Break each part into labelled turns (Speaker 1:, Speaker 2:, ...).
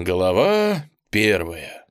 Speaker 1: Глава первая.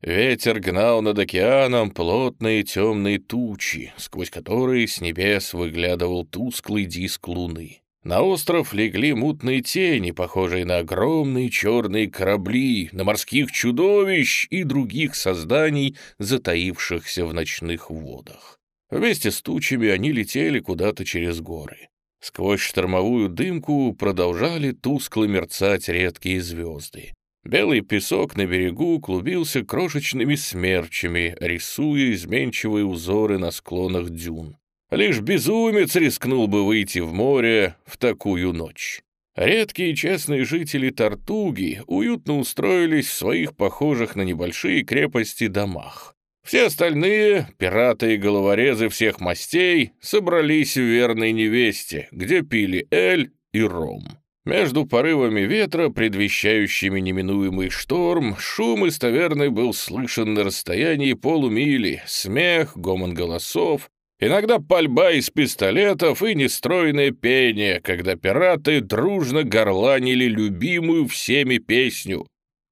Speaker 1: Ветер гнал над океаном плотные темные тучи, сквозь которые с небес выглядывал тусклый диск луны. На остров легли мутные тени, похожие на огромные черные корабли, на морских чудовищ и других созданий, затаившихся в ночных водах. Вместе с тучами они летели куда-то через горы. Сквозь штормовую дымку продолжали тускло мерцать редкие звезды. Белый песок на берегу клубился крошечными смерчами, рисуя изменчивые узоры на склонах дюн. Лишь безумец рискнул бы выйти в море в такую ночь. Редкие честные жители Тартуги уютно устроились в своих похожих на небольшие крепости домах. Все остальные, пираты и головорезы всех мастей, собрались в верной невесте, где пили эль и ром. Между порывами ветра, предвещающими неминуемый шторм, шум из таверны был слышен на расстоянии полумили, смех, гомон голосов, иногда пальба из пистолетов и нестройное пение, когда пираты дружно горланили любимую всеми песню.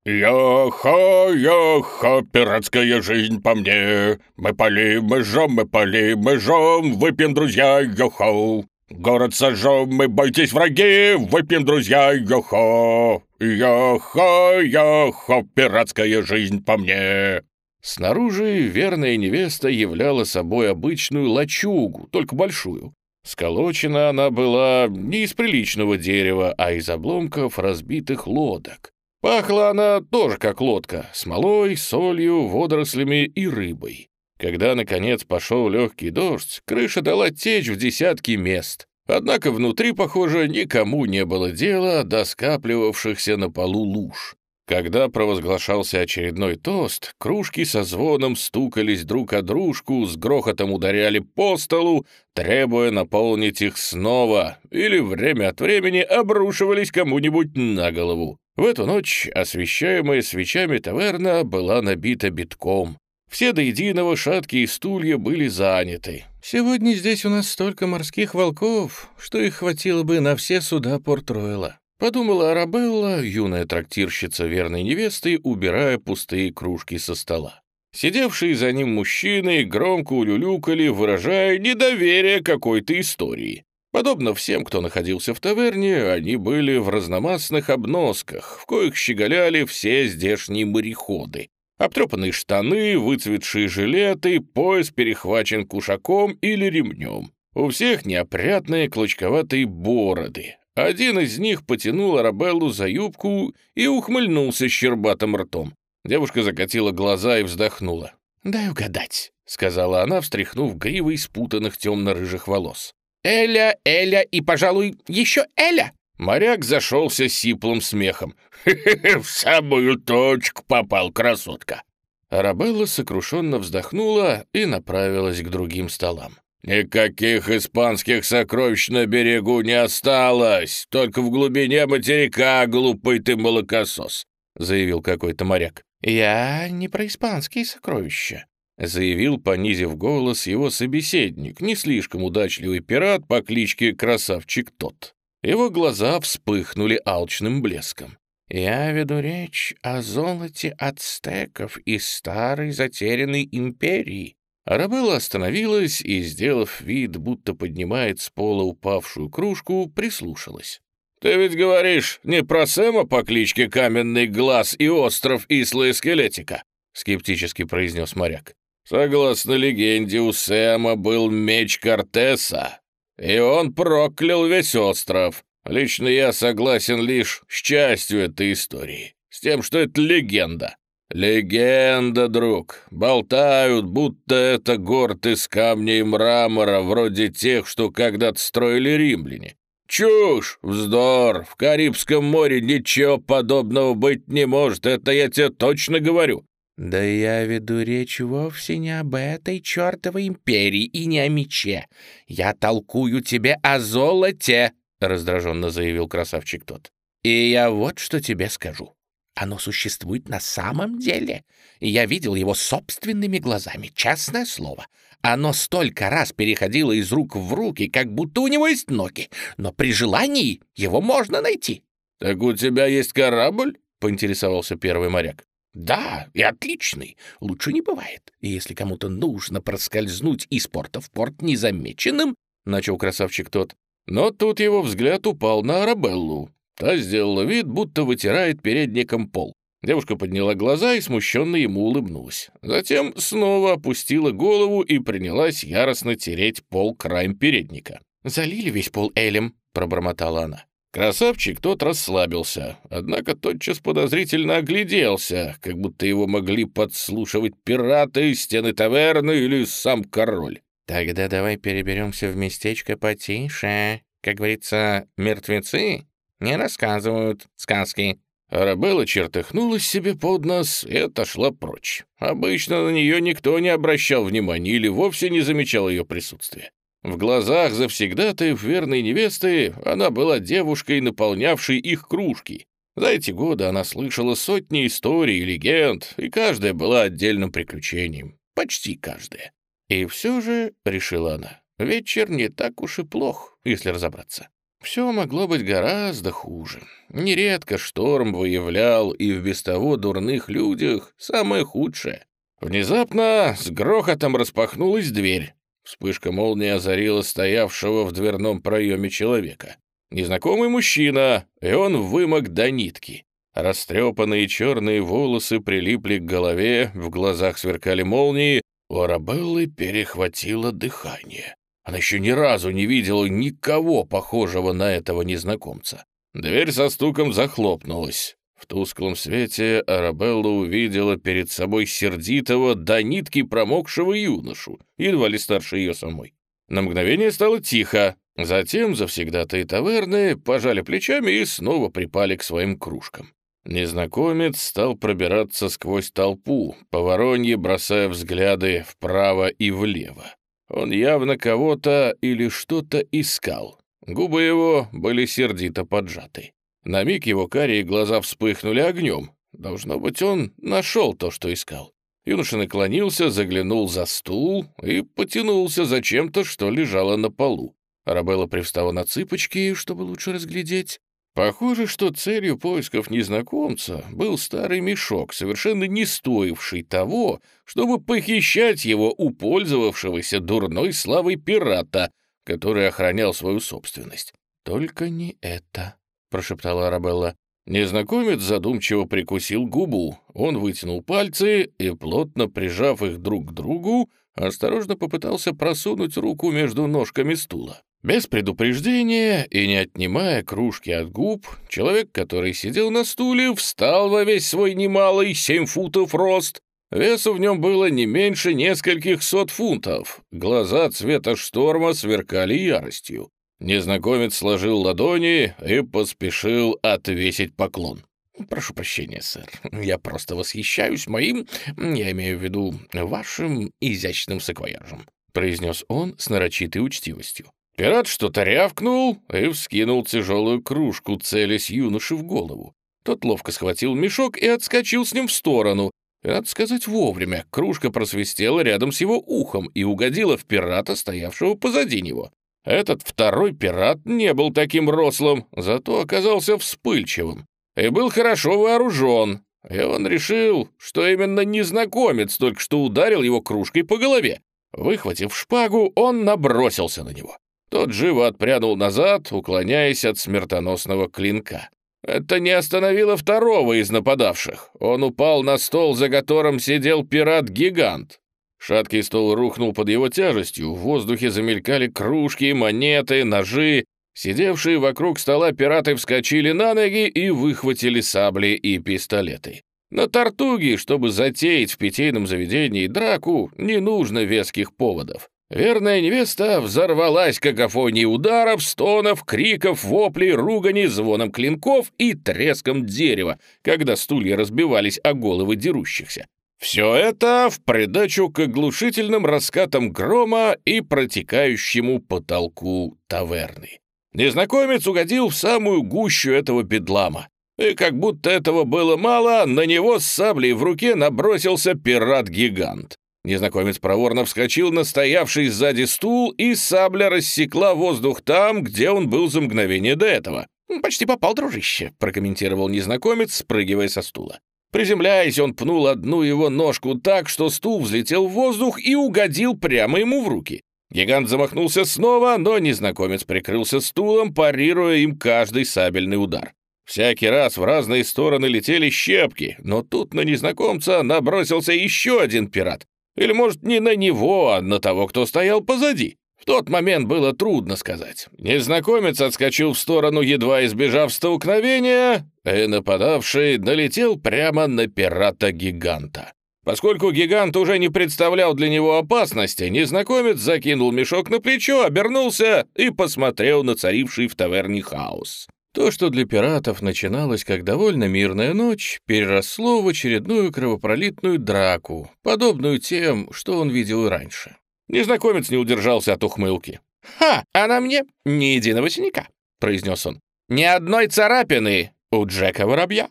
Speaker 1: «Йо-хо, йо-хо, пиратская жизнь по мне, мы полим, мы жжем, мы полим, мы жжем, выпьем, друзья, йо-хо!» Город сожжем мы, бойтесь враги, выпьем, друзья, йо-хо! Йо-хо, йо-хо, пиратская жизнь по мне!» Снаружи верная невеста являла собой обычную лачугу, только большую. Сколочена она была не из приличного дерева, а из обломков разбитых лодок. Пахла она тоже как лодка, смолой, солью, водорослями и рыбой. Когда, наконец, пошел легкий дождь, крыша дала течь в десятки мест. Однако внутри, похоже, никому не было дела до скапливавшихся на полу луж. Когда провозглашался очередной тост, кружки со звоном стукались друг о дружку, с грохотом ударяли по столу, требуя наполнить их снова, или время от времени обрушивались кому-нибудь на голову. В эту ночь освещаемая свечами таверна была набита битком. Все до единого шаткие стулья были заняты. «Сегодня здесь у нас столько морских волков, что их хватило бы на все суда Порт-Ройла», подумала Арабелла, юная трактирщица верной невесты, убирая пустые кружки со стола. Сидевшие за ним мужчины громко улюлюкали, выражая недоверие какой-то истории. Подобно всем, кто находился в таверне, они были в разномастных обносках, в коих щеголяли все здешние мореходы, Обтрепанные штаны, выцветшие жилеты, пояс перехвачен кушаком или ремнем. У всех неопрятные клочковатые бороды. Один из них потянул Арабеллу за юбку и ухмыльнулся щербатым ртом. Девушка закатила глаза и вздохнула. «Дай угадать», — сказала она, встряхнув гривой спутанных темно-рыжих волос. «Эля, Эля и, пожалуй, еще Эля!» Моряк зашелся сиплым смехом. «В самую точку попал, красотка!» Арабелла сокрушенно вздохнула и направилась к другим столам. «Никаких испанских сокровищ на берегу не осталось, только в глубине материка, глупый ты молокосос», — заявил какой-то моряк. «Я не про испанские сокровища», — заявил, понизив голос, его собеседник, не слишком удачливый пират по кличке Красавчик Тот. Его глаза вспыхнули алчным блеском. «Я веду речь о золоте ацтеков из старой затерянной империи». Арабелла остановилась и, сделав вид, будто поднимает с пола упавшую кружку, прислушалась. «Ты ведь говоришь не про Сэма по кличке Каменный Глаз и остров Исла и Скелетика?» — скептически произнес моряк. «Согласно легенде, у Сэма был меч Кортеса, и он проклял весь остров. Лично я согласен лишь с частью этой истории, с тем, что это легенда. Легенда, друг. Болтают, будто это город из камня и мрамора, вроде тех, что когда-то строили римляне. Чушь, вздор, в Карибском море ничего подобного быть не может, это я тебе точно говорю. «Да я веду речь вовсе не об этой чертовой империи и не о мече. Я толкую тебе о золоте!» — раздраженно заявил красавчик тот. «И я вот что тебе скажу. Оно существует на самом деле. Я видел его собственными глазами, честное слово. Оно столько раз переходило из рук в руки, как будто у него есть ноги, но при желании его можно найти». «Так у тебя есть корабль?» поинтересовался первый моряк.
Speaker 2: «Да, и отличный. Лучше не бывает. И если кому-то нужно проскользнуть из порта в порт незамеченным, — начал красавчик тот.
Speaker 1: Но тут его взгляд упал на Арабеллу. Та сделала вид, будто вытирает передником пол. Девушка подняла глаза и смущенно ему улыбнулась. Затем снова опустила голову и принялась яростно тереть пол краем передника.
Speaker 2: «Залили весь пол элем», — пробормотала она.
Speaker 1: Красавчик тот расслабился, однако тотчас подозрительно огляделся, как будто его могли подслушивать пираты, стены таверны или сам король.
Speaker 2: «Тогда давай переберемся в местечко потише. Как говорится, мертвецы не рассказывают сказки».
Speaker 1: Арабелла чертыхнулась себе под нос и отошла прочь. Обычно на нее никто не обращал внимания или вовсе не замечал ее присутствия. В глазах завсегдатаев верной невесты она была девушкой, наполнявшей их кружки. За эти годы она слышала сотни историй и легенд, и каждая была отдельным приключением. Почти каждая. И все же, — решила она, — вечер не так уж и плох, если разобраться. Все могло быть гораздо хуже. Нередко шторм выявлял и в без того дурных людях самое худшее. Внезапно с грохотом распахнулась дверь. Вспышка молнии озарила стоявшего в дверном проеме человека. Незнакомый мужчина, и он вымок до нитки. Растрепанные черные волосы прилипли к голове, в глазах сверкали молнии, у Арабеллы перехватило дыхание. Она еще ни разу не видела никого похожего на этого незнакомца. Дверь со стуком захлопнулась. В тусклом свете Арабелла увидела перед собой сердитого до нитки промокшего юношу, едва ли старше ее самой. На мгновение стало тихо, затем завсегдатые таверны пожали плечами и снова припали к своим кружкам. Незнакомец стал пробираться сквозь толпу, по воронье бросая взгляды вправо и влево. Он явно кого-то или что-то искал. Губы его были сердито поджаты. На миг его карие глаза вспыхнули огнем. Должно быть, он нашел то, что искал. Юноша наклонился, заглянул за стул и потянулся за чем-то, что лежало на полу. Арабелла привстала на цыпочки, чтобы лучше разглядеть. Похоже, что целью поисков незнакомца был старый мешок, совершенно не стоивший того, чтобы похищать его у пользовавшегося дурной славой пирата, который охранял свою собственность. Только не это. — прошептала Арабелла. Незнакомец задумчиво прикусил губу. Он вытянул пальцы и, плотно прижав их друг к другу, осторожно попытался просунуть руку между ножками стула. Без предупреждения и не отнимая кружки от губ, человек, который сидел на стуле, встал во весь свой немалый семь футов рост. Весу в нем было не меньше нескольких сот фунтов. Глаза цвета шторма сверкали яростью. Незнакомец сложил ладони и поспешил отвесить поклон. «Прошу прощения, сэр, я просто восхищаюсь моим, я имею в виду вашим изящным саквояжем», произнес он с нарочитой учтивостью. Пират что-то рявкнул и вскинул тяжелую кружку, целясь юноше в голову. Тот ловко схватил мешок и отскочил с ним в сторону. надо сказать, вовремя. Кружка просвистела рядом с его ухом и угодила в пирата, стоявшего позади него. Этот второй пират не был таким рослым, зато оказался вспыльчивым и был хорошо вооружен. И он решил, что именно незнакомец только что ударил его кружкой по голове. Выхватив шпагу, он набросился на него. Тот живо отпрянул назад, уклоняясь от смертоносного клинка. Это не остановило второго из нападавших. Он упал на стол, за которым сидел пират-гигант. Шаткий стол рухнул под его тяжестью, в воздухе замелькали кружки, монеты, ножи. Сидевшие вокруг стола пираты вскочили на ноги и выхватили сабли и пистолеты. На тортуге, чтобы затеять в питейном заведении драку, не нужно веских поводов. Верная невеста взорвалась какофонией ударов, стонов, криков, воплей, ругани, звоном клинков и треском дерева, когда стулья разбивались о головы дерущихся. Все это в придачу к оглушительным раскатам грома и протекающему потолку таверны. Незнакомец угодил в самую гущу этого бедлама. И как будто этого было мало, на него с саблей в руке набросился пират-гигант. Незнакомец проворно вскочил на стоявший сзади стул, и сабля рассекла воздух там, где он был за мгновение до этого.
Speaker 2: «Почти попал, дружище», — прокомментировал незнакомец, спрыгивая со стула. Приземляясь, он пнул одну его ножку так, что стул взлетел в воздух и угодил прямо ему в руки. Гигант замахнулся снова, но незнакомец прикрылся стулом, парируя им каждый сабельный удар. Всякий раз в разные стороны летели щепки, но тут на незнакомца набросился еще один пират. Или, может, не на него, а на того, кто стоял позади. В тот момент было трудно сказать. Незнакомец отскочил в сторону, едва избежав столкновения, и нападавший налетел прямо на пирата-гиганта. Поскольку гигант уже не представлял для него опасности, незнакомец закинул мешок на плечо, обернулся и посмотрел на царивший в таверне хаос. То, что для пиратов начиналось как довольно мирная ночь, переросло в очередную кровопролитную драку, подобную тем, что он видел и раньше. Незнакомец не удержался от ухмылки. «Ха, а на мне ни единого синяка», — произнес он. «Ни одной царапины у Джека Воробья».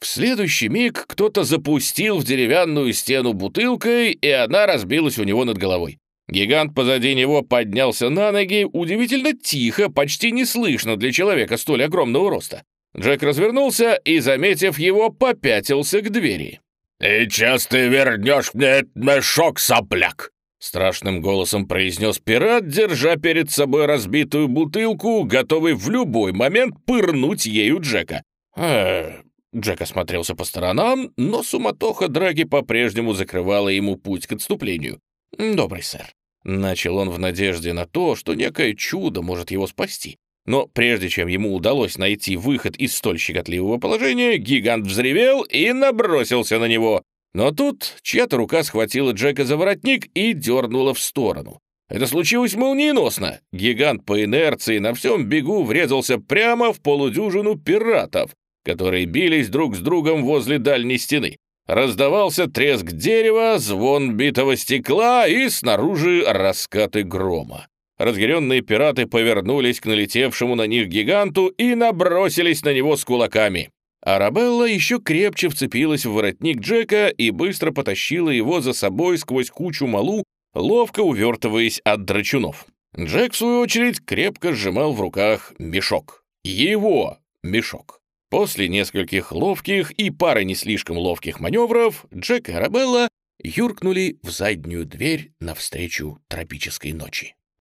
Speaker 2: В следующий миг кто-то запустил в деревянную стену бутылкой, и она разбилась у него над головой. Гигант позади него поднялся на ноги, удивительно тихо, почти неслышно для человека столь огромного роста. Джек развернулся и, заметив его, попятился к двери.
Speaker 1: «И сейчас ты вернешь мне этот мешок, сопляк!»
Speaker 2: Страшным голосом произнес пират, держа перед собой разбитую бутылку, готовый в любой момент пырнуть ею Джека. «Э, Джек осмотрелся по сторонам, но суматоха драги по-прежнему закрывала ему путь к отступлению. «Добрый сэр», — начал он в надежде на то, что некое чудо может его спасти. Но прежде чем ему удалось найти выход из столь щекотливого положения, гигант взревел и набросился на него. Но тут чья-то рука схватила Джека за воротник и дернула в сторону. Это случилось молниеносно. Гигант по инерции на всем бегу врезался прямо в полудюжину пиратов, которые бились друг с другом возле дальней стены. Раздавался треск дерева, звон битого стекла и снаружи раскаты грома. Разъяренные пираты повернулись к налетевшему на них гиганту и набросились на него с кулаками. Арабелла еще крепче вцепилась в воротник Джека и быстро потащила его за собой сквозь кучу малу, ловко увертываясь от драчунов. Джек, в свою очередь, крепко сжимал в руках мешок. Его мешок. После нескольких ловких и пары не слишком ловких маневров Джек и Арабелла юркнули в заднюю дверь навстречу тропической ночи.